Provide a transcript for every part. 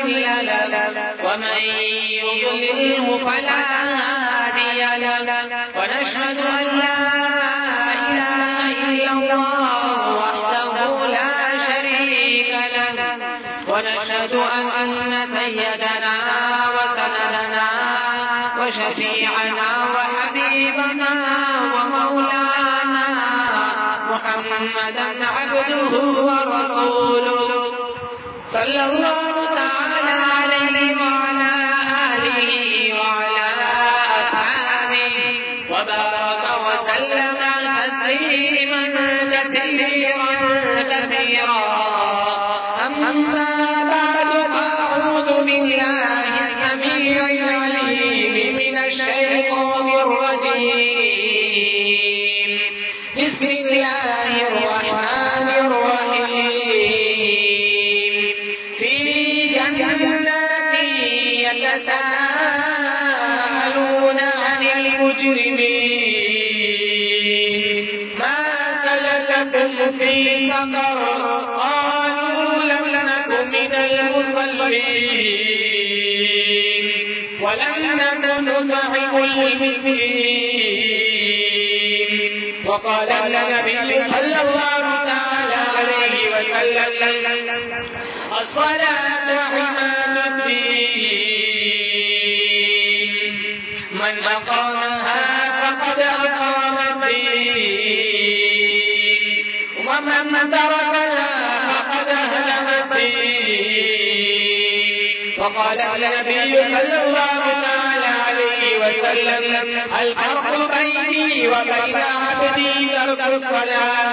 مضل له ومن يضلله فلا وقال النبي صلى الله تعالى عليه وسلم. الصلاة عماد الدين. من أقامها فقد أقام الدين. ومن تركها فقد أهلم الدين. وقال النبي صلى الله عليه وسلم الفرق بيني وبين عبدي ترك الصلاة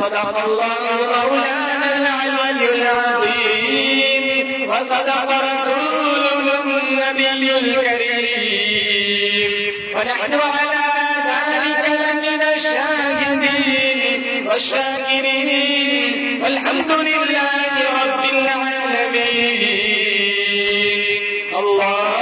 صدق الله مولانا العلي العظيم وصدق رسوله النبي الكريم ونحن على ذلك لمن الشاهدين والشاكرين والحمد لله رب العالمين. اللهم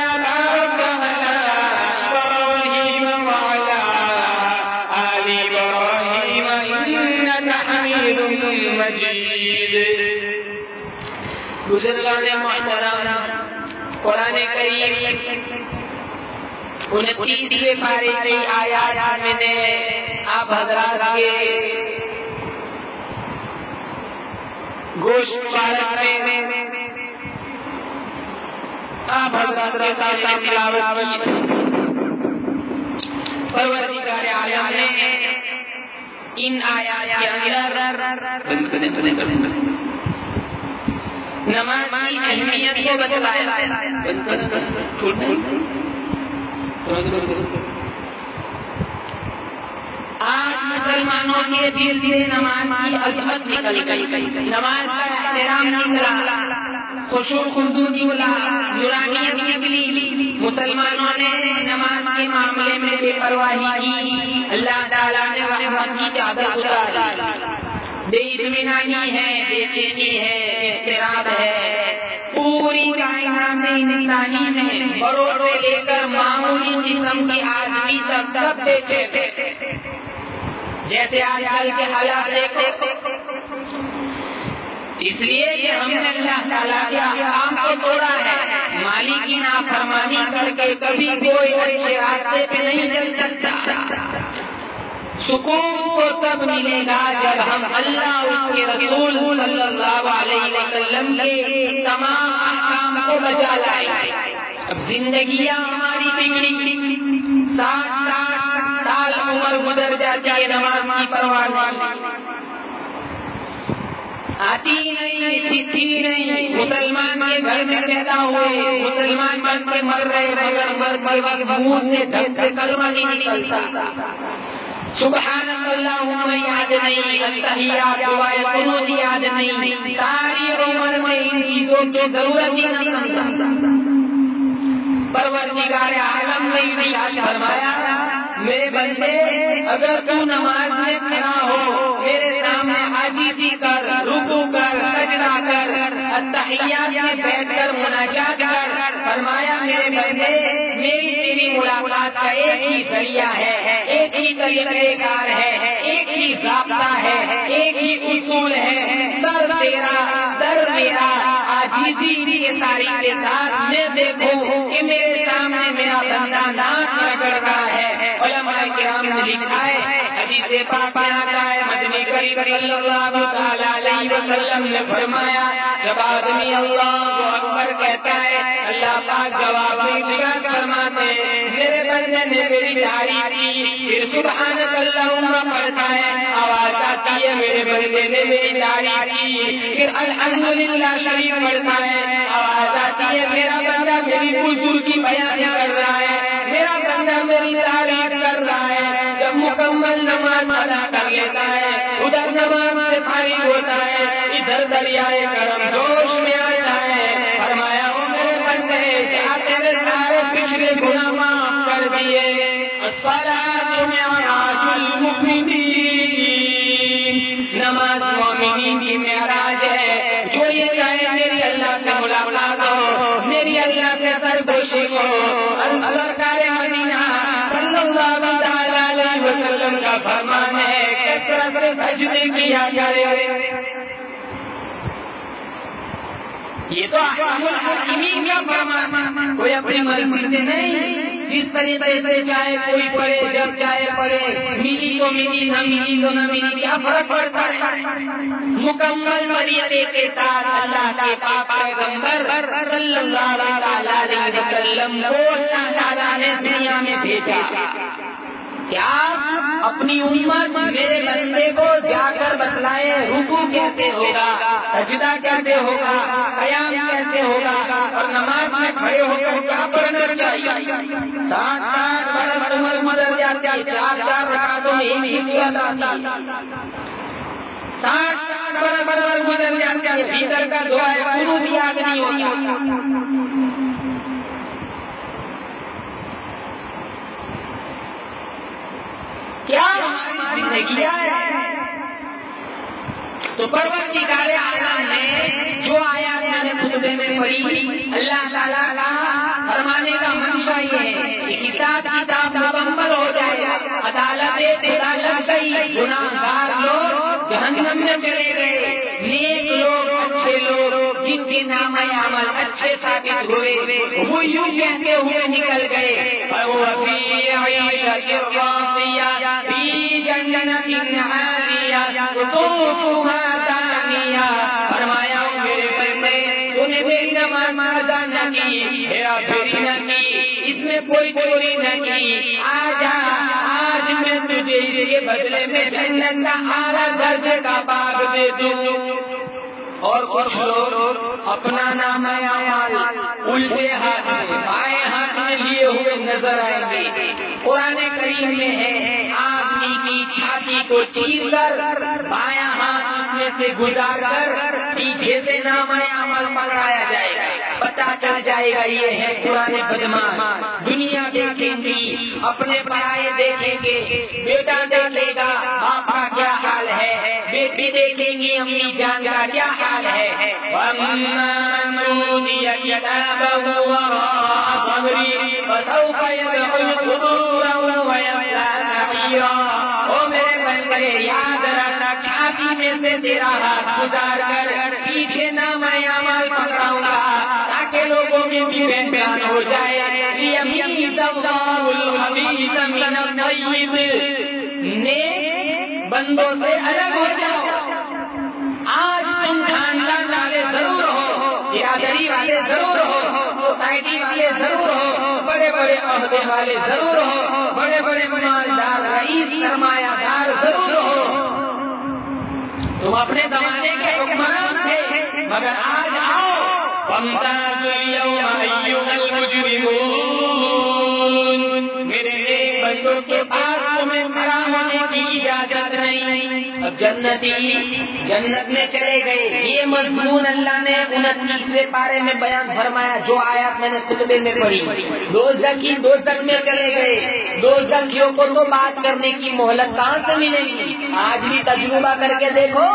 قرآن کریم. انتیسویں پارے کی آیات میں نے آپ حضرات کے گوشت مبارک میں آپ حضرات کے سامنے تلاوت کی. پروردگار عالم نے ان آیات کے اندر نماز کی اہمیت کو بتلایا آج مسلمانوں کے دل سے نماز کی عظمت نکل گئی نماز کا احترام نکلا خوشو خردو نکلا نورانیت نکلی مسلمانوں نے نماز کے معاملے میں بے پرواہی کی، اللہ تعالیٰ نے رحمت کی چادر اتاری۔ بے اطمینانی ہے بے چینی ہے احترام ہے۔ پوری کائنات انسانی میں بڑوں سے لے کر معمولی قسم کے آدمی تک سب بیچے تھے جیسے آج کل کے حالات دیکھو۔ اس لیے کہ ہم نے اللہ تعالیٰ کے احکام کو توڑا ہے۔ مالی کی نافرمانی کر کے کبھی کوئی اچھے راستے پہ نہیں چل سکتا۔ سکون کو تب ملے گا جب ہم اللہ، اس کے رسول صلی اللہ علیہ وسلم کے تمام احکام کو بجا لائیں اب زندگیاں ہماری بگڑی۔ ساٹھ ساٹھ سال عمر گزر جاتی ہے نماز کی پرواہ نہیں۔ آتی نہیں سیکھی نہیں۔ مسلمان کے گھر میں پیدا ہوئے، مسلمان بن کے مر رہے، مگر مر کے وقت منہ سے ڈھنگ سے کلمہ نہیں نکلتا۔ سبحان اللہ یاد نہیں التحیات دعائے قنوت یاد نہیں ساری عمر میں ان چیزوں کی ضرورت ہی نہ سمجھا پروردگار عالم نے ارشاد فرمایا میرے بندے اگر تو نماز میں کھڑا ہو میرے سامنے آجیزی کر رکو کر سجدہ کر اتحیات میں بیٹھ کر مناجات کر فرمایا میرے بندے میری تیری ملاقات کا ایک ہی ذریعہ ہے، ایک ہی طریقہ کار ہے، ایک ہی ضابطہ ہے، ایک ہی اصول ہے۔ سر تیرا، در تیرا آجیزی کے تاریخ کے ساتھ میں دیکھوں کہ میرے سامنے میرا بندہ ناچ رگڑ ہے۔ علماء کرام نے لکھا ہے، حدیث پاک میں آتا ہے کریم صلی اللہ تعالی علیہ وسلم نے فرمایا، جب آدمی اللہ اکبر کہتا ہے، اللہ پاک جواب ارشاد فرماتے میرے بندے نے میری داڑھی کی، پھر سبحان اللہ پڑھتا ہے، آواز آتی ہے، میرے بندے نے میری داڑھی کی، پھر الحمدللہ شریف پڑھتا ہے، آواز آتی ہے، میرا بندہ میری بزرگ کی بیان کر رہا ہے، میرا بندہ میری تعریف کر رہا ہے۔ جب مکمل نماز ادا کر ہے ادھر نماز سے خالی ہوتا ہے، ادھر دریائے کرم جوش میں آتا ہے۔ فرمایا وہ میرے بندے، کیا تیرے سارے پچھلے گنا معاف کر دیے؟ نماز مومنین کی میرا کا فرمان ہے کثرت سجدے کیا کرے یہ تو احکام کا فرمان کوئی اپنی مرضی سے نہیں جس طریقے سے چاہے کوئی پڑے جب چاہے پڑے ملی تو ملی نہ ملی تو نہ ملی کیا فرق پڑتا ہے مکمل طریقے کے ساتھ اللہ کے پاک پیغمبر صلی اللہ علیہ وسلم کو اللہ تعالیٰ نے دنیا میں بھیجا کیا اپنی امت میرے بندے کو جا کر بتلائے رکو کیسے ہوگا، سجدہ کیسے ہوگا، قیام کیسے ہوگا، اور نماز میں کھڑے ہو کر کیا پڑھنا چاہیے؟ ساٹھ ساٹھ برس عمر مدد جاتی چار چار رکعتوں میں ایک ہی صورت ساٹھ ساٹھ برس برس مدد جاتی بھیتر کا دعا ہے قنوت یاد نہیں ہوتا کیا زندگی ہے تو پروردگار عالم نے جو آیا میں نے یعنی خطبے میں پڑھی اللہ تعالیٰ کا فرمانے کا منشا یہ ہے کہ کتاب کتاب مکمل ہو جائے عدالت تیرا لگ گئی گناہ گار لوگ جہنم میں چلے گئے۔ نیک لوگ، اچھے لوگ، جن کے نام عمل اچھے ثابت ہوئے، وہ یوں کہتے ہوئے نکل گئے۔ اس میں کوئی چوری نہ کی آجا، آج میں تجھے اس کے بدلے میں جنت کا اعلیٰ درجے کا باغ دے دوں۔ اور کچھ لوگ اپنا نام الٹے ہاتھ میں بائیں ہاتھ میں لیے ہوئے نظر آئیں گے۔ قرآن کریم میں ہے آدمی کی چھاتی کو چیر کر، بایاں ہاتھ میں سے گزار کر، پیچھے سے نام عمل پکڑایا جائے گا۔ پتا چل جائے گا یہ ہے پرانے بدماش۔ دنیا دیکھیں گی، اپنے پڑھائی دیکھیں گے۔ بیٹا دیکھے گا، باپ کا کیا حال ہے؟ بیٹی دیکھیں گی، امی جان کا کیا حال ہے؟ میرے بندے یاد رکھنا، چھاتی میں سے تیرا ہاتھ گزار کر، پیچھے نہ میں عمل پکڑاؤں گا، تاکہ لوگوں میں بھی پہچان ہو جائے۔ بندوں سے الگ ہو جاؤ۔ آج تم خاندان والے ضرور ہو، برادری والے والے ضرور بڑے بڑے عہدے والے ضرور ہو بڑے بڑے مالدار، رئیس سرمایہ دار ضرور ہو تم اپنے زمانے کے حکمران تھے، مگر آج آؤ۔ پمتا میرے بچوں کے پاس تمہیں کھڑا ہونے کی اجازت نہیں۔ اب جنتی جنت میں چلے گئے۔ یہ مضمون اللہ نے انتیسویں پارے میں بیان فرمایا، جو آیات میں نے خطبے میں پڑھی۔ دو زکی دو تک میں چلے گئے۔ دو زکیوں کو تو بات کرنے کی مہلت کہاں سے ملے گی؟ آج بھی تجربہ کر کے دیکھو۔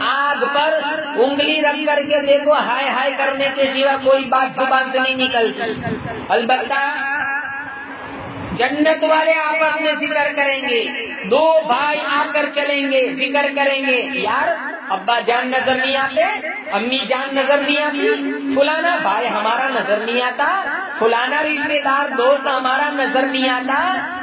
آگ پر انگلی رکھ کر کے دیکھو۔ ہائے ہائے کرنے کے سوا کوئی بات زبان سے نہیں نکلتی۔ البتہ جنت والے آپس میں ذکر کریں گے۔ دو بھائی آ کر چلیں گے، ذکر کریں گے۔ یار، ابا جان نظر نہیں آتے، امی جان نظر نہیں آتی، فلانا بھائی ہمارا نظر نہیں آتا، فلانا رشتے دار، دوست ہمارا نظر نہیں آتا۔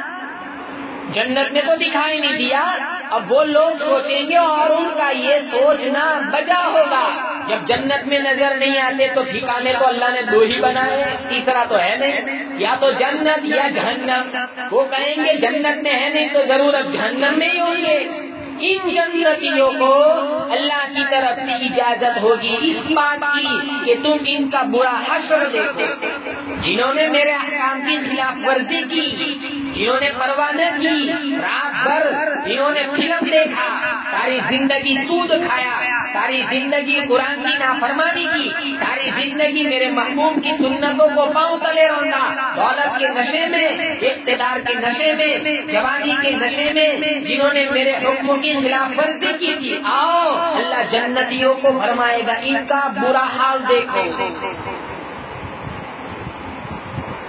جنت نے تو دکھائی نہیں دیا۔ اب وہ لوگ سوچیں گے اور ان کا یہ سوچنا بجا ہوگا۔ جب جنت میں نظر نہیں آتے تو ٹھکانے تو اللہ نے دو ہی بنائے۔ تیسرا تو ہے نہیں۔ یا تو جنت یا جہنم۔ وہ کہیں گے جنت میں ہے نہیں تو ضرور اب جہنم میں ہی ہوں گے۔ ان جنتیوں کو اللہ کی طرف سے اجازت ہوگی، اس بات کی کہ تم ان کا برا حشر دیکھو۔ جنہوں نے میرے احکام کی خلاف ورزی کی، جنہوں نے پرواہ نہ کی، رات بھر جنہوں نے فلم دیکھا، ساری زندگی سود کھایا، ساری زندگی قرآن کی نافرمانی کی، ساری زندگی میرے محبوب کی سنتوں کو پاؤں تلے روندا دولت کے نشے میں، اقتدار کے نشے میں، جوانی کے نشے میں جنہوں نے میرے حکم کی خلاف ورزی کی تھی۔ آؤ، اللہ جنتیوں کو فرمائے گا، ان کا برا حال دیکھو۔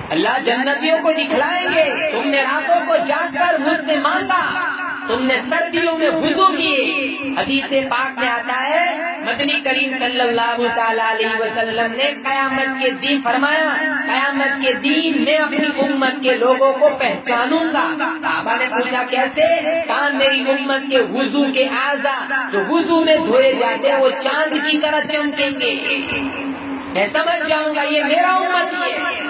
اللہ جنتیوں کو دکھلائیں گے۔ تم نے راتوں کو جا کر مجھ سے مانگا۔ تم نے سردیوں میں وضو کیے حدیث پاک میں آتا ہے، مدنی کریم صلی اللہ تعالی علیہ وسلم نے قیامت کے دن فرمایا، قیامت کے دن میں اپنی امت کے لوگوں کو پہچانوں گا۔ صحابہ نے پوچھا، کیسے؟ کان میری امت کے وضو کے اعضا۔ جو وضو میں دھوئے جاتے وہ چاند کی طرح چمکیں گے۔ میں سمجھ جاؤں گا، یہ میرا امت ہے۔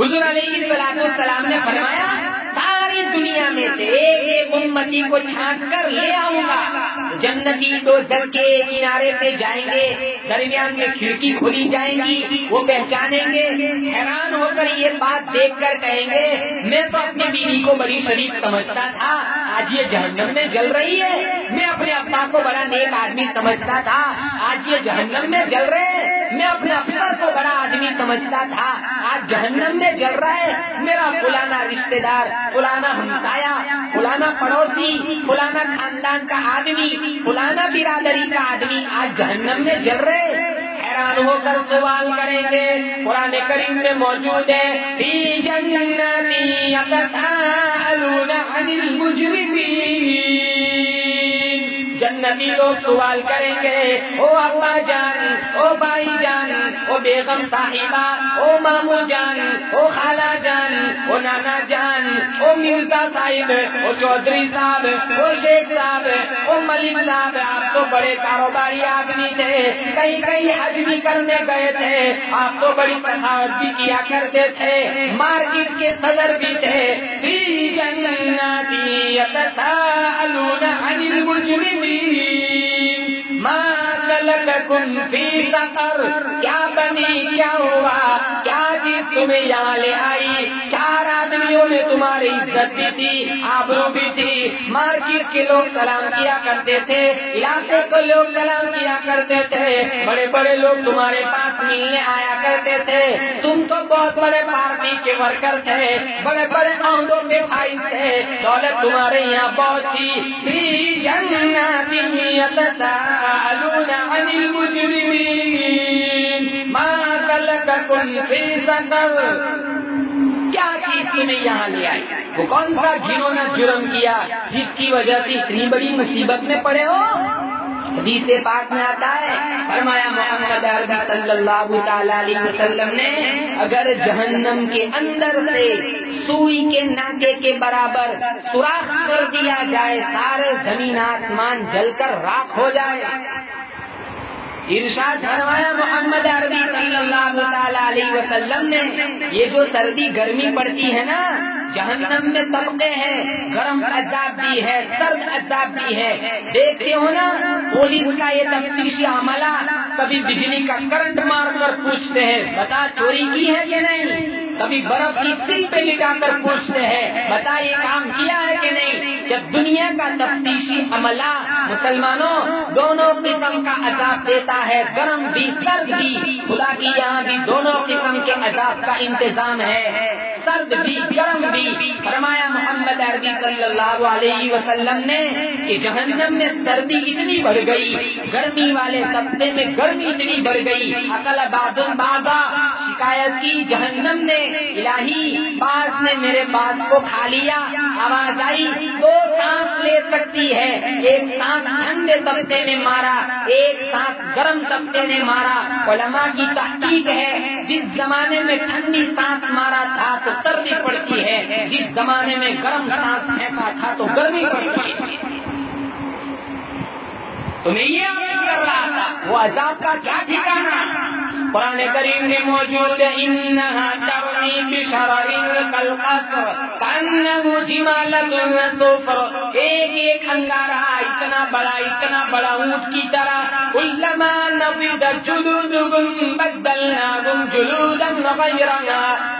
حضور علیہ السلام نے فرمایا، ساری دنیا میں سے ایک ایک امتی کو چھانٹ کر لے آؤں گا۔ جنتی دو در کے کنارے پہ جائیں گے، درمیان میں کھڑکی کھلی جائیں گی، وہ پہچانیں گے۔ حیران ہو کر یہ بات دیکھ کر کہیں گے، میں تو اپنی بیوی کو بڑی شریف سمجھتا تھا، آج یہ جہنم میں جل رہی ہے۔ میں اپنے ابا کو بڑا نیک آدمی سمجھتا تھا، آج یہ جہنم میں جل رہے ہیں۔ میں اپنے افسر کو بڑا آدمی سمجھتا تھا۔ آج جہنم میں جل رہا ہے۔ میرا فلانا رشتے دار، فلانا ہمسایا فلانا پڑوسی، فلانا خاندان کا آدمی، فلانا برادری کا آدمی آج جہنم میں جل رہے حیران ہو کر سوال کریں گے، قرآن کریم میں موجود ہے۔ جنتی لوگ سوال کریں گے، او ابا جان، او بھائی جان، او بیگم صاحبہ، او مامو جان، او خالہ جان، او نانا جان، او مرزا صاحب، او چودھری صاحب، او شیخ صاحب، او ملک صاحب، آپ تو بڑے کاروباری آدمی تھے، کئی کئی حج بھی کرنے گئے تھے، آپ تو بڑی سخاوت بھی کیا کرتے تھے، مارکیٹ کے صدر بھی تھے۔ جنتی عن المجرمین۔ سلککم فی سقر کیا بنی کیا ہوا؟ کیا جی تمہیں یہاں لے آئی؟ چار آدمیوں نے تمہاری عزت بھی تھی، آبرو بھی تھی۔ مارکیٹ کے لوگ سلام کیا کرتے تھے، علاقے کو لوگ سلام کیا کرتے تھے۔ بڑے بڑے لوگ تمہارے پاس ملنے آیا کرتے تھے۔ تم تو بہت بڑے پارٹی کے ورکر تھے، بڑے بڑے عہدوں کے بھائی تھے۔ دولت تمہارے یہاں بہت تھی۔ يتساءلون ما سلككم في کیا چیز تمہیں یہاں لے آئی؟ وہ کون سا گھنونا جرم کیا جس کی وجہ سے اتنی بڑی مصیبت میں پڑے ہو؟ حدیث پاک میں آتا ہے، فرمایا محمد عربی صلی اللہ تعالی علیہ وسلم نے، اگر جہنم کے اندر سے سوئی کے ناکے کے برابر سوراخ کر دیا جائے، سارے زمین آسمان جل کر راک ہو جائے ارشاد فرمایا، محمد عربی صلی اللہ تعالی علیہ وسلم نے، یہ جو سردی گرمی پڑتی ہے نا، جہنم میں طبقے ہیں، گرم عذاب بھی ہے، سرد عذاب بھی ہے۔ دیکھتے ہو نا، پولیس کا یہ تفتیشی عملہ، کبھی بجلی کا کرنٹ مار کر پوچھتے ہیں، بتا چوری کی ہے کہ نہیں؟ کبھی برف کی سل پہ لٹا کر پوچھتے ہیں بتا یہ کام کیا ہے کہ نہیں؟ جب دنیا کا تفتیشی عملہ مسلمانوں دونوں قسم کا عذاب دیتا ہے، گرم بھی، سرد بھی۔ خدا کی یہاں بھی دونوں قسم کے عذاب کا انتظام ہے۔ سرد بھی، گرم بھی۔ فرمایا محمد عربی صلی اللہ علیہ وسلم نے کہ جہنم میں سردی اتنی بڑھ گئی، گرمی والے سبتے میں گرمی اتنی بڑھ گئی۔ اکل بادل بابا شکایت کی، جہنم نے الہی باز نے میرے باز کو کھا لیا، آواز آئی، دو سانس لے سکتی ہے، ایک سانس ٹھنڈے طبقے نے مارا، ایک سانس گرم طبقے نے مارا۔ علماء کی تحقیق ہے، جس زمانے میں ٹھنڈی سانس مارا تھا تو سردی پڑتی ہے، جس زمانے میں گرم سانس پھینکا تھا تو گرمی پڑتی ہے۔ تمہیں یہ کر رہا تھا، وہ عذاب کا کیا ٹھکانا قرآن کریم میں موجود ایک ایک انگارا اتنا بڑا اتنا بڑا، اونٹ کی طرح۔ علما نبید جلود گم بدلنا گم جلود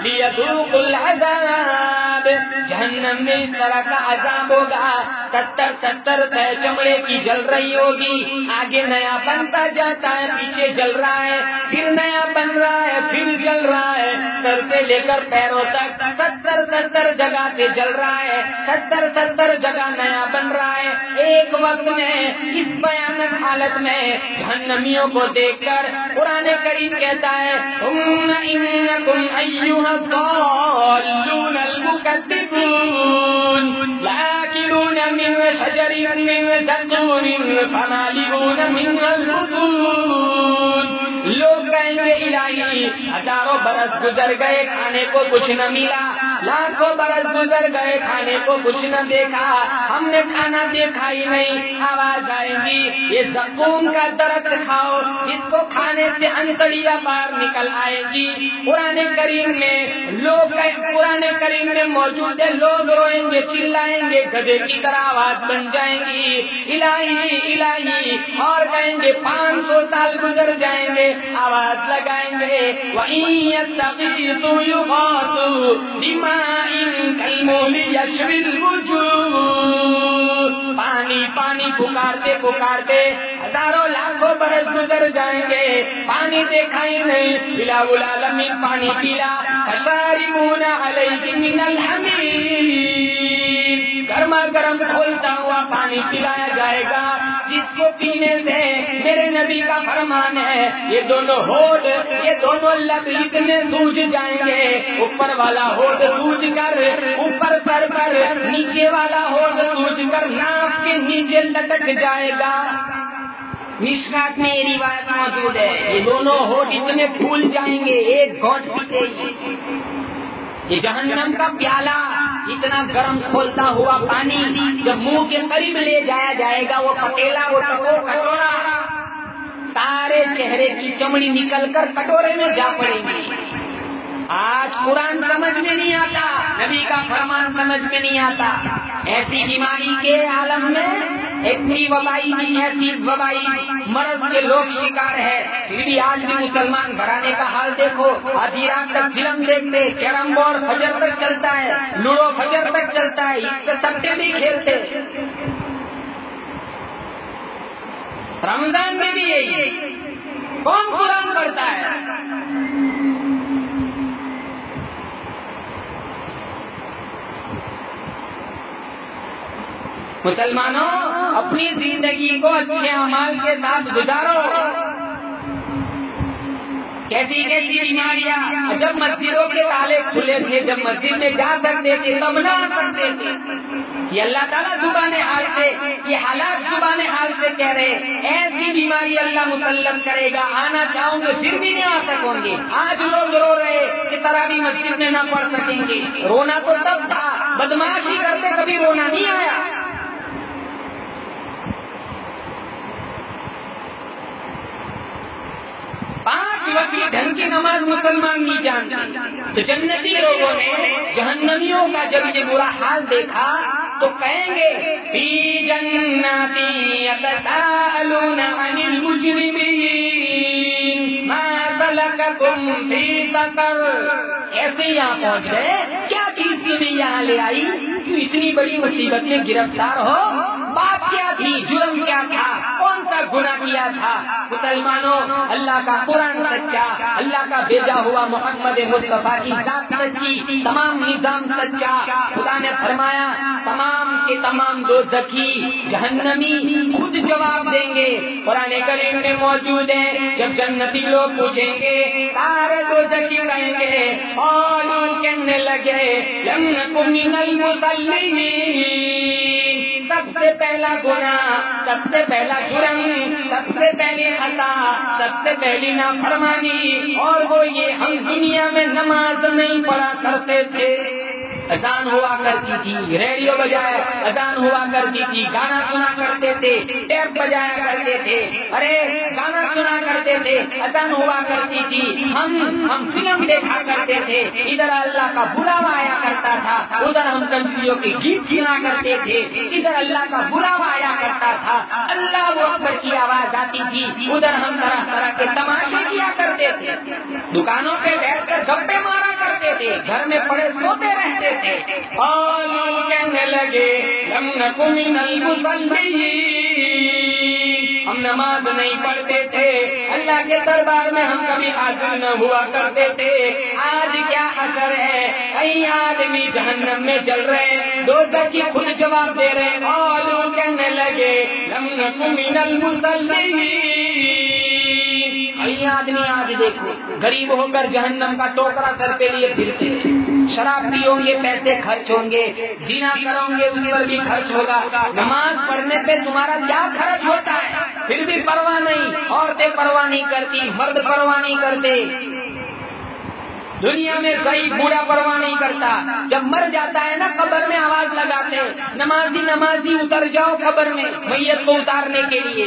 لیذوق العذاب۔ جہنم میں اس طرح کا عذاب ہوگا۔ ستر ستر سہ چمڑے کی جل رہی ہوگی۔ آگے نیا بنتا جاتا ہے، پیچھے جل رہا ہے۔ پھر نیا بن رہا ہے، پھر جل رہا ہے۔ سر سے لے کر پیروں تک ستر ستر جگہ پہ جل رہا ہے۔ ستر ستر جگہ نیا بن رہا ہے۔ ایک وقت میں، اس بیانک حالت میں جہنمیوں کو دیکھ کر پرانے قریب کہتا ہے من شجر من زقوم فمالئون منها البطون لوگ کہیں گے الہی ہزاروں برس گزر گئے، کھانے کو کچھ نہ ملا۔ لاکھوں برس گزر گئے، کھانے کو کچھ نہ دیکھا۔ ہم نے کھانا دیکھا ہی نہیں، آواز آئے گی۔ یہ زکون کا درخت کھاؤ جس کو کھانے سے انتڑیاں باہر نکل آئے گی۔ پرانے کریم میں لوگ پرانے کریم میں موجود ہے لوگ روئیں گے، چلائیں گے گدے کی طرح آواز بن جائیں گی۔ الہی الہی، اور کہیں گے، پانچ سو سال گزر جائیں گے، آواز لگائیں گے۔ پانی پانی پکارتے پکارتے ہزاروں لاکھوں برس گزر جائیں گے۔ پانی دیکھا ہی نہیں۔ بلا بلا لمی پانی پیلا۔ ساری مونا من الحمید گرما گرم کھولتا ہوا پانی پلایا جائے گا۔ کو پینے سے میرے نبی کا فرمان ہے۔ یہ دونوں ہوٹ یہ دونوں لب اتنے سوج جائیں گے۔ اوپر والا ہوٹ سوج کر، اوپر سر پر، نیچے والا ہوٹ سوج کر ناک کے نیچے لٹک جائے گا۔ مشکات میں یہ روایت موجود ہے۔ یہ دونوں ہوٹ اتنے پھول جائیں گے، ایک گھونٹ پیتے یہ جہنم کا پیالہ اتنا گرم کھولتا ہوا پانی جب منہ کے قریب لے جایا جائے گا، وہ پکیلا، وہ کٹورا۔ سارے چہرے کی چمڑی نکل کر کٹورے میں جا پڑے گی آج قرآن سمجھ میں نہیں آتا، نبی کا فرمان سمجھ میں نہیں آتا۔ ایسی بیماری کے عالم میں اتنی وبائی بھی ایسی وبائی۔ مرض کے لوگ شکار ہے پھر بھی آج بھی مسلمان بڑھانے کا حال دیکھو۔ آدھی رات تک فلم دیکھتے، کیرم بورڈ فجر تک چلتا ہے، لوڈو فجر تک چلتا ہے، اس سٹے بھی کھیلتے۔ رمضان میں بھی یہی۔ کون قرآن پڑھتا ہے؟ مسلمانوں، اپنی زندگی کو اچھے امال کے ساتھ گزارو۔ کیسی کیسی بیماریاں جب مسجدوں کے تالے کھلے تھے، جب مسجد میں جا سکتے تھے تب نہ آ سکتے تھے۔ یہ اللہ تعالیٰ زبان حال سے، یہ حالات زبان حال سے کہہ رہے ایسی بیماری اللہ مسلم کرے گا، آنا چاہوں گے، پھر بھی نہیں آ سکوں گے۔ آج لوگ رو رہے کہ طرح بھی مسجد میں نہ پڑھ سکیں گے۔ رونا تو تب تھا بدماشی کرتے کبھی رونا نہیں آیا۔ وقت ڈھنگ کی نماز مسلمان نہیں جانتے۔ تو جنتی لوگوں نے جہنمیوں کا جب یہ برا حال دیکھا، تو کہیں گے، فی جنتی عن المجرمین، ما سلککم فی سقر. ایسے یہاں پہنچ گئے، کیا چیز کی نہیں یہاں لے آئی؟ کیوں اتنی بڑی مصیبت میں گرفتار ہو گنا کیا تھا؟ مسلمانوں، اللہ کا قرآن سچا، اللہ کا بھیجا ہوا محمد مصطفیٰ کی ذات سچی، تمام نظام سچا۔ خدا نے فرمایا، تمام کے تمام دو ذکی جہنمی خود جواب دیں گے۔ قرآن کریم میں موجود ہے، جب جنتی لوگ پوچھیں گے سارے دو ذکی کہیں گے اور کہنے لگے سے پہلا گنا سب سے پہلا جرم سب سے پہلی خطا سب سے پہلی نافرمانی، اور وہ یہ ہم دنیا میں نماز نہیں پڑھا کرتے تھے۔ اذان ہوا کرتی تھی، ریڈیو بجایا اذان ہوا کرتی تھی، گانا سنا کرتے تھے، ٹیپ بجایا کرتے تھے، ارے گانا سنا کرتے تھے، اذان ہوا کرتی تھی، ہم ہم فلم دیکھا کرتے تھے، ادھر اللہ کا بلاوا آیا کرتا تھا، ادھر ہم کنسیوں کے گیت سنا کرتے تھے، ادھر اللہ کا بلاوا آیا کرتا تھا، اللہ وہ اکبر کی آواز آتی تھی، ادھر ہم طرح طرح کے تماشے کیا کرتے تھے۔ دکانوں پہ بیٹھ کر گپے مارا کرتے تھے، گھر میں پڑے سوتے رہتے تھے۔ کہنے لگے ہم ہم نماز نہیں پڑھتے تھے۔ اللہ کے دربار میں ہم کبھی حاضر نہ ہوا کرتے تھے۔ آج کیا اثر ہے؟ کئی آدمی جہنم میں چل رہے دو کی خود جواب دے رہے اور کہنے لگے ہم نمین المسلمین کئی آدمی آج دیکھو، غریب ہو کر جہنم کا ٹوکرا سر پہ لیے پھرتے شراب پیو گے، پیسے خرچ ہوں گے جینا کرو گے، اس پر بھی خرچ ہوگا۔ نماز پڑھنے پہ تمہارا کیا خرچ ہوتا ہے؟ پھر بھی پرواہ نہیں، عورتیں پرواہ نہیں کرتی، مرد پرواہ نہیں کرتے۔ دنیا میں کئی بوڑھا پرواہ نہیں کرتا۔ جب مر جاتا ہے نا، قبر میں آواز لگاتے نمازی نمازی اتر جاؤ قبر میں، میت کو اتارنے کے لیے۔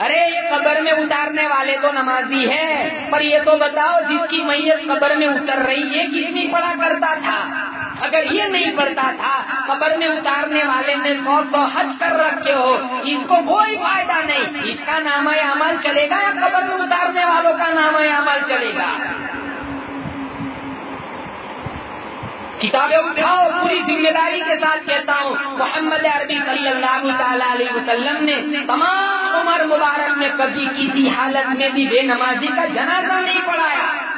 ارے، یہ قبر میں اتارنے والے تو نمازی ہے پر یہ تو بتاؤ، جس کی میت قبر میں اتر رہی ہے کتنی پڑا کرتا تھا؟ اگر یہ نہیں پڑتا تھا، قبر میں اتارنے والے نے سو سو حج کر رکھے ہو، اس کو کوئی فائدہ نہیں۔ اس کا نام عمل چلے گا یا قبر میں اتارنے والوں کا نام عمل چلے گا؟ کتابیں اٹھاؤ، پوری ذمہ داری کے ساتھ کہتا ہوں۔ محمد عربی صلی اللہ تعالی علیہ وسلم نے تمام عمر مبارک میں کبھی کسی حالت میں بھی بے نمازی کا جنازہ نہیں پڑھایا۔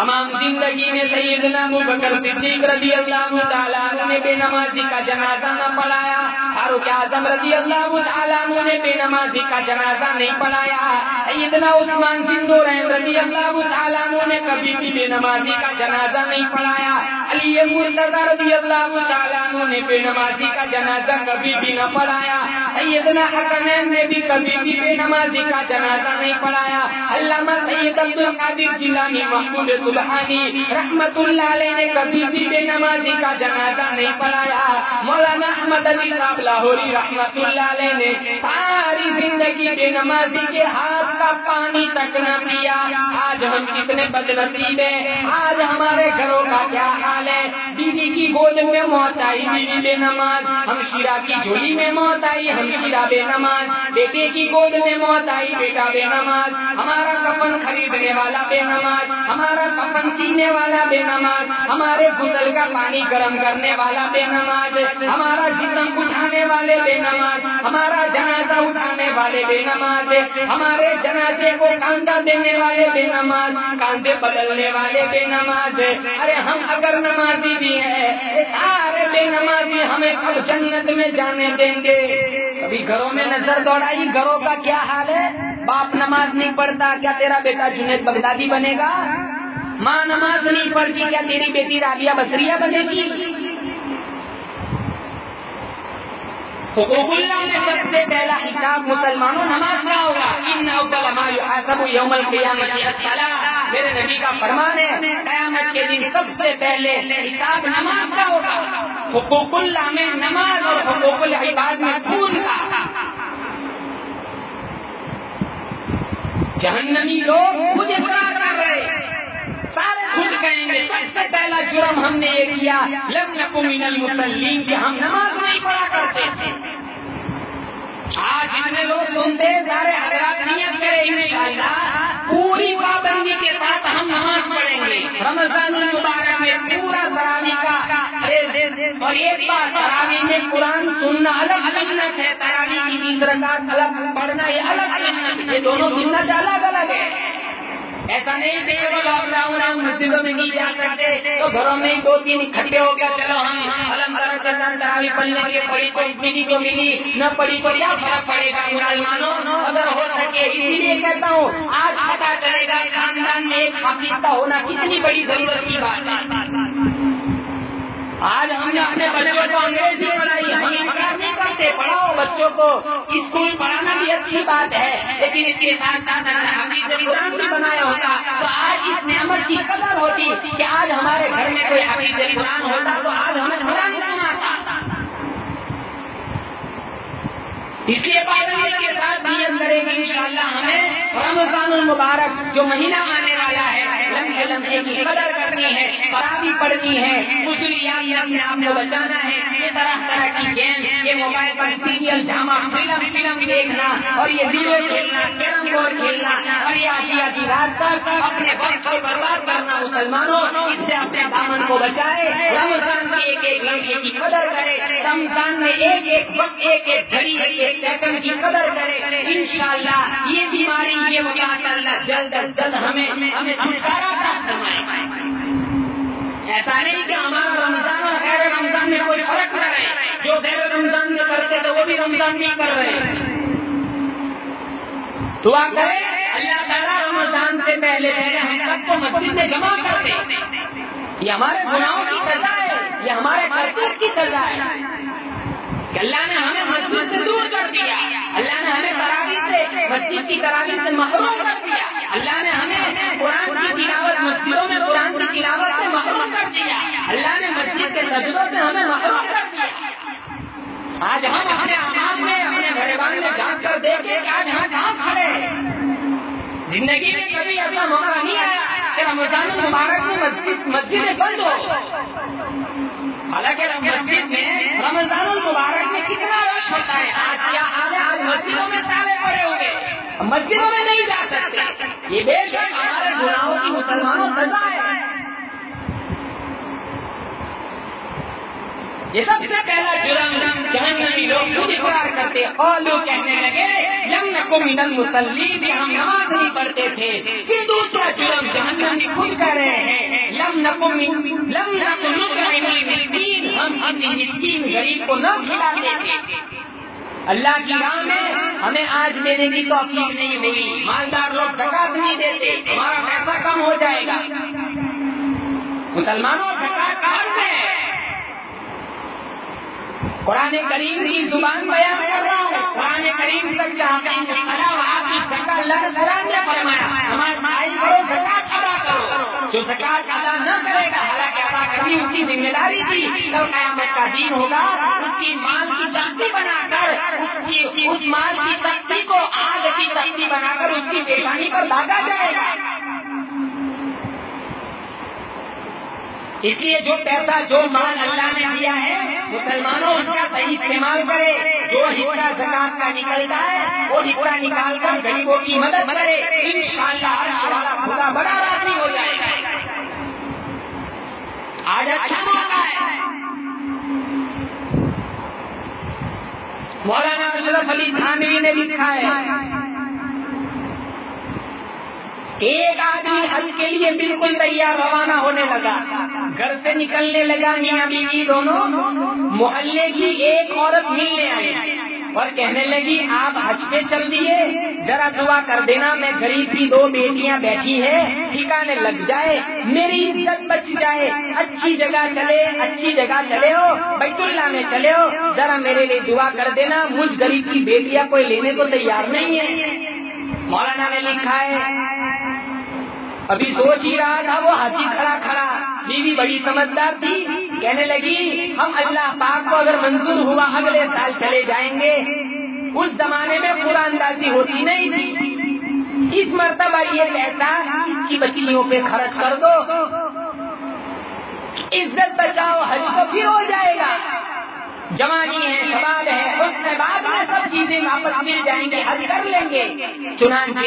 تمام زندگی میں سیدنا ابو بکر صدیق رضی اللہ تعالیٰ نے بے نمازی کا جنازہ نہ پڑھایا، فاروق اعظم رضی اللہ تعالیٰ نے بے نمازی کا جنازہ نہیں پڑھایا۔ سیدنا عثمان سندو رحم رضی اللہ تعالیٰ نے کبھی بھی بے نمازی کا جنازہ نہیں پڑھایا۔ علی مرتضی رضی اللہ تعالیٰ نے بے نمازی کا جنازہ کبھی بھی نہ پڑھایا۔ سیدنا حسنین نے بھی کبھی بھی بے نمازی کا جنازہ نہیں پڑھایا۔ علامہ سید عبد القادر جیلانی محمود سبحانی رحمت اللہ علیہ نے کبھی بھی بے نمازی کا جنازہ نہیں پڑھایا۔ مولانا احمد علی صاحب لاہوری رحمت اللہ علیہ نے ساری زندگی بے نمازی کے ہاتھ کا پانی تک نہ پیا۔ آج ہم کتنے بد نصیب ہیں۔ آج ہمارے گھروں کا کیا حال ہے۔ بیوی کی گود میں موت آئی بیوی بے نماز ہم شیرا کی جھولی میں موت آئی ہم شیرا بے نماز بیٹے کی گود میں موت آئی بیٹا بے نماز ہمارا کفن خریدنے والا بے نماز ہمارا کفن سینے والا بے نماز ہمارے گزل کا پانی گرم کرنے والا بے نماز ہمارا جسم اٹھانے والے بے نماز ہمارا جنازہ اٹھانے والے بے نماز ہمارے جنازے کو کاندھا دینے والے بے نماز کاندھے بدلنے والے بے نماز ارے ہم اگر نمازی بھی ہیں سارے ہمیں کب جنت میں جانے دیں گے؟ ابھی گھروں میں نظر دوڑائی، گھروں کا کیا حال ہے؟ باپ نماز نہیں پڑھتا، کیا تیرا بیٹا جنید بغدادی بنے گا؟ ماں نماز نہیں پڑھتی، کیا تیری بیٹی رابعہ بسریا بنے گی؟ حقوق اللہ میں سب سے پہلا حساب مسلمانوں نماز کا ہوگا۔ ان سب یوم القیامت میرے نبی کا فرمان ہے، قیامت کے دن سب سے پہلے حساب نماز کا ہوگا۔ حقوق اللہ میں نماز اور حقوق العباد میں خون کا۔ جہنمی لوگ خود اقرار کر رہے سارے خود کہیں گے، سب سے پہلا جرم ہم نے یہ کیا، لم نکو من المسلمین کہ ہم نماز نہیں پڑھا کرتے تھے۔ آج جتنے لوگ سنتے سارے حضرات نیت کرے انشاءاللہ پوری پابندی کے ساتھ ہم نماز پڑھیں گے۔ رمضان المبارک میں پورا تراوی کا اور ایک بار تراوی میں قرآن سننا الگ سنت ہے تراوی کی رکعت الگ پڑھنا یہ الگ سنت ہے۔ یہ دونوں سنت الگ الگ ہے ایسا نہیں کہ وہ لاک ڈاؤن ہم مسجدوں میں نہیں جا سکتے تو گھروں میں دو تین اکٹھے ہو گیا چلو ہم الم تراوی پڑھنے کے پڑھی تو ملی کو ملی، نہ پڑھی تو کیا فرق پڑے گا مسلمانوں؟ اگر ہو سکے، اسی لیے کہتا ہوں، آج پتا چلے گا خاندان میں ایک حقیقت ہونا کتنی بڑی ضرورت کی بات ہے۔ آج ہم نے اپنے بچوں کو انگریزی پڑھائی، ہم سے پڑھاؤ بچوں کو۔ اسکول پڑھانا بھی اچھی بات ہے، لیکن اس کے ساتھ ساتھ قرآن بھی بنایا ہوتا، تو آج اس نعمت کی قدر ہوتی کہ آج ہمارے گھر میں کوئی حقیقت قرآن ہوتا، تو آج ہمیں بڑا نہیں سنا تھا اس لیے پابندی کے ساتھ نیت کرے گی ان شاء اللہ ہمیں رمضان المبارک جو مہینہ آنے والا ہے لمحے لمحے کی قدر کرنی ہے برابری پڑھنی ہے خصوصیات اپنے آپ کو بچانا ہے، یہ طرح طرح کی گیم، یہ موبائل پر سیریل ڈرامہ فلم فلم دیکھنا، اور یہ ویڈیو کھیلنا کیرم بورڈ کھیلنا، اور یہ آدھی آدھی رات تک اپنے وقت کو برباد کرنا مسلمانوں، اس سے اپنے دامن کو بچائے، رمضان کی ایک ایک لمحے کی قدر کرے، رمضان میں ایک ایک وقت، ایک ایک گھڑی، ایک ایک سیکنڈ کی قدر کرے۔ انشاءاللہ، یہ بیماری، یہ وقت اللہ جلد از جلد ہمیں ہمیں چھٹکارا پراپت فرمائے۔ ایسا نہیں کہ ہمارا رمضان اور غیر رمضان میں کوئی فرق نہ رہے۔ جو غیر رمضان میں کرتے تھے، وہ بھی رمضان میں کر رہے۔ دعا کرے اللہ تعالیٰ رمضان سے پہلے پہلے ہم سب کو مسجد میں جمع کر دے یہ ہمارے گناہوں کی سزا ہے، یہ ہمارے کرتوت کی سزا ہے۔ کہ اللہ نے ہمیں مسجد سے دور کر دیا۔ اللہ نے ہمیں تراوی سے، مسجد کی تراوی سے محروم کر دیا۔ اللہ نے ہمیں قرآن کی تلاوت، مسجدوں میں قرآن کی تلاوت سے محروم کر دیا۔ اللہ نے مسجد کے سجدوں سے ہمیں محروم کر دیا۔ آج ہم اپنے آماد میں، اپنے گھر میں جانچ کر دیکھیں کہ آج ہم کہاں کھڑے ہیں۔ زندگی میں کبھی ایسا موقع نہیں آیا۔ کہ رمضان المبارک میں مسجد مسجدیں بند ہو حالانکہ مسجد میں رمضان المبارک میں کتنا رش ہوتا ہے۔ آج کیا حال ہے آج مسجدوں میں تالے پڑے ہوئے مسجدوں میں نہیں جا سکتے۔ یہ بے شک ہمارے گناہوں کی مسلمانوں سزا ہے۔ یہ سب سے پہلا جرم جہنمی لوگ خود اقرار کرتے اور لوگ کہنے لگے، لم نکو من المسلم ہم نماز نہیں پڑھتے تھے۔ پھر دوسرا جرم جہنمی خود کر رہے ہیں۔ لم نکو لم نکو ہم کسی مسکین غریب کو نہ کھلاتے تھے۔ اللہ کی راہ میں ہمیں آج دینے کی تو توفیق نہیں ہوئی مالدار لوگ زکات نہیں دیتے، ہمارا پیسہ کم ہو جائے گا۔ مسلمانوں زکات کام ہے؟ قرآن کریم کی زبان بیان کر رہا ہوں۔ قرآن کریم تک چاہتے ہیں جو زکات ادا نہ کرے گا، حالانکہ ادا کرنی اس کی ذمہ داری تھی کل قیامت کا دین ہوگا، اس کی مال کی تختی بنا کر، اس کی، اس مال کی تختی کو آگ کی تختی بنا کر، اس کی پیشانی پر دادا جائے گا۔ اس لیے جو پیسہ جو مال اللہ نے دیا ہے، مسلمانوں اس کا صحیح استعمال کرے۔ جو حصہ زکات کا نکلتا ہے، وہ حصہ نکال کر غریبوں کی مدد کرے۔ ان شاء اللہ خدا بڑا راضی ہو جائے گا۔ آج اچھا موقع ہے۔ مولانا اشرف علی تھانوی نے لکھا ہے ایک آدمی حج کے لیے بالکل تیار روانہ ہونے لگا۔ گھر سے نکلنے لگا میاں بیوی دونوں۔ محلے کی ایک عورت ملنے آئی اور کہنے لگی، آپ حج پہ چل دیے ذرا دعا کر دینا، میں غریب کی دو بیٹیاں بیٹھی ہے ٹھکانے لگ جائے، میری عزت بچ جائے، اچھی جگہ چلے، اچھی جگہ چلے ہو بیت اللہ میں چلے ہو، ذرا میرے لیے دعا کر دینا، مجھ غریب کی بیٹیاں کوئی لینے کو تیار نہیں ہے مولانا نے لکھا ہے۔ ابھی سوچ ہی رہا تھا وہ حاجی کھڑا کھڑا۔ بیوی بڑی سمجھدار تھی۔ کہنے لگی، ہم اللہ پاک کو اگر منظور ہوا اگلے سال چلے جائیں گے، اس زمانے میں پورا اندازی ہوتی نہیں تھی۔ اس مرتبہ یہ پیسہ کی بچیوں پہ خرچ کر دو۔ عزت بچاؤ، حج تو پھر ہو جائے گا۔ جوانی ہے شباب ہے، اس کے بعد میں سب چیزیں واپس مل جائیں گے حج کر لیں گے۔ چنانچہ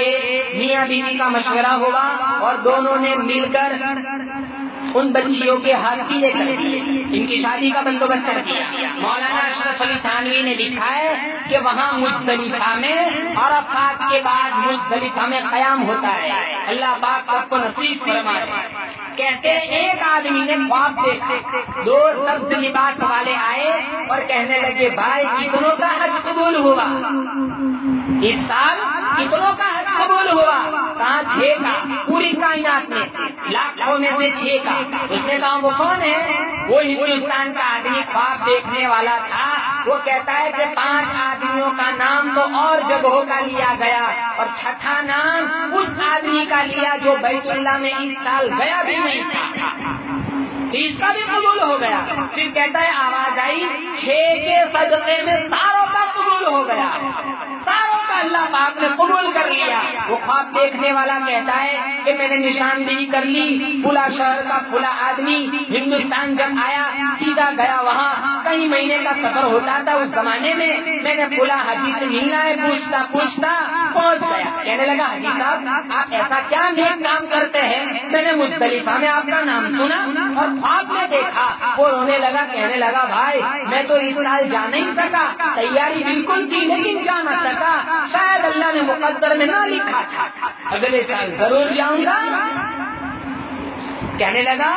میاں بیوی کا مشورہ ہوا اور دونوں نے مل کر ان بچیوں کے ہاتھ کی لے۔ کر ان کی شادی کا بندوبست کر دیا۔ مولانا اشرف علی تھانوی نے لکھا ہے کہ وہاں مزدلفہ میں اور افات کے بعد مزدلفہ میں قیام ہوتا ہے۔ اللہ پاک آپ کو نصیب فرمائے۔ کہتے ہیں، ایک آدمی نے خواب دیکھا دو سبز لباس والے آئے اور کہنے لگے، بھائی، کتنوں کا حج قبول ہوا؟ اس سال کتنوں کا حج قبول ہوا؟ کہاں چھ کا پوری کائنات میں. لاکھوں میں سے چھ کا اس نے کہا، وہ کون ہے؟ وہ ہندوستان کا آدمی خواب دیکھنے والا تھا وہ کہتا ہے کہ پانچ آدمیوں کا نام تو اور جگہوں کا لیا گیا اور چھٹا نام اس آدمی کا لیا جو بیت اللہ میں اس سال گیا بھی نہیں تھا۔ اس کا بھی قبول ہو گیا۔ پھر کہتا ہے آواز آئی، چھ کے صدقے میں ساروں کا قبول ہو گیا۔ اللہ پاک نے قبول کر لیا۔ وہ خواب دیکھنے والا کہتا ہے کہ میں نے نشاندہی کر لی۔ پھلا شہر کا کھلا آدمی ہندوستان جب آیا، سیدھا گیا وہاں۔ کئی مہینے کا سفر ہوتا تھا اس زمانے میں۔ میں نے پھلا حجی سے ملنا ہے پوچھتا پوچھتا، پہنچ گیا۔ کہنے لگا حجی صاحب، آپ ایسا کیا نیک کام کرتے ہیں؟ میں نے مختلف میں آپ کا نام سنا اور خواب میں دیکھا۔ وہ رونے لگا، کہنے لگا، بھائی، میں تو اس سال جا نہیں سکا۔ تیاری بالکل تھی، لیکن جا نہ سکا۔ شاید اللہ نے مقدر میں نہ لکھا تھا۔ اگلے سال ضرور جاؤں گا۔ کہنے لگا،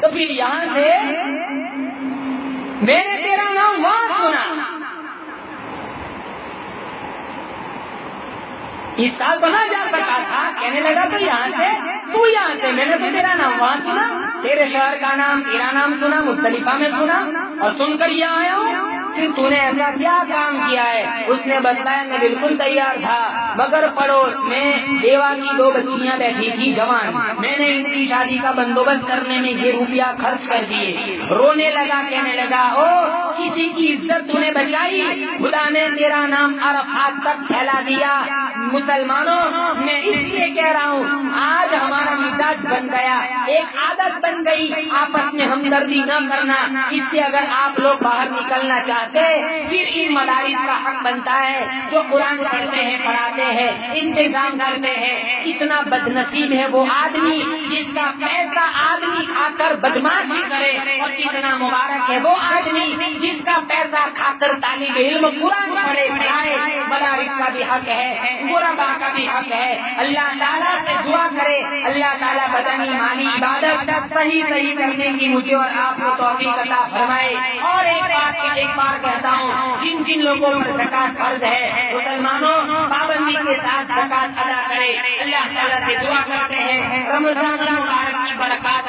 تو پھر یہاں سے میں نے تیرا نام وہاں سنا۔ اس سال کہاں جا سکا تھا۔ کہنے لگا، تو یہاں سے، تو یہاں سے میں نے تو تیرا نام وہاں سنا۔ تیرے شہر کا نام، تیرا نام سنا، مستلفہ میں سنا اور سن کر یہ آیا ہوں۔ کہ تو نے ایسا کیا کام کیا ہے؟ اس نے بتایا میں بالکل تیار تھا، مگر پڑوس میں دیوا کی دو بچیاں بیٹھی تھی جوان۔ میں نے ان کی شادی کا بندوبست کرنے میں یہ روپیہ خرچ کر دیے۔ رونے لگا، کہنے لگا او کسی کی عزت تو نے بچائی؟ خدا نے تیرا نام عرفات تک پھیلا دیا۔ مسلمانوں، میں اس لیے کہہ رہا ہوں، آج ہمارا مزاج بن گیا، ایک عادت بن گئی، آپس میں ہمدردی نہ کرنا۔ اس سے اگر آپ لوگ باہر نکلنا چاہتے، پھر ان مدارس کا حق بنتا ہے، جو قرآن پڑھتے ہیں، پڑھاتے ہیں، انتظام کرتے ہیں۔ اتنا بد نصیب ہے وہ آدمی، جس کا پیسہ آدمی کھا کر بدماشی کرے، اور اتنا مبارک ہے وہ آدمی، جس کا پیسہ کھا کر طالب علم قرآن پڑھے، پڑھائے۔ مدارس کا بھی حق ہے۔ با کا بھی حق ہے۔ اللہ تعالیٰ سے دعا کرے۔ اللہ تعالیٰ بدنی مالی عبادت صحیح صحیح کرنے کی مجھے اور آپ کو توفیق عطا فرمائے۔ اور ایک بات ایک بار کہتا ہوں، جن جن لوگوں پر زکات فرض ہے، مسلمانوں پابندی کے ساتھ زکات ادا کرے۔ اللہ تعالیٰ سے دعا کرتے ہیں، رمضان مبارک کی برکات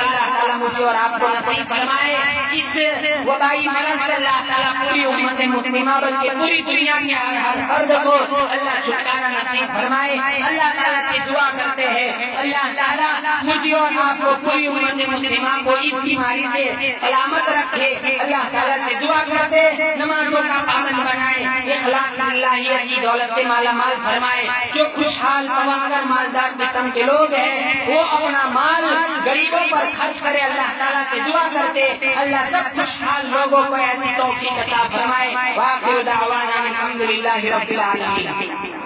مجھے اور آپ کو نصیب فرمائے، اس وبائی مرض سے اللہ تعالیٰ پوری امت مسلمہ بلکہ پوری دنیا کے ہر فرد کو اللہ چھٹکارا نصیب فرمائے۔ اللہ تعالیٰ سے دعا کرتے ہیں۔ اللہ تعالیٰ مجھے اور آپ کو پوری امت مسلمہ کو اس بیماری سے سلامت رکھے۔ اللہ تعالیٰ سے دعا کرتے نمازوں کا پابند بنائے۔ اخلاق اللہ کی دولت سے مالا مال فرمائے۔ جو خوشحال پوکر مالدار قسم کے لوگ ہیں، وہ اپنا مال غریبوں پر خرچ کرے اللہ تعالیٰ سے دعا کرتے اللہ سب خوشحال لوگوں کو ایسی توفیق عطا فرمائے۔ واخر دعوانا الحمدللہ رب العالمین۔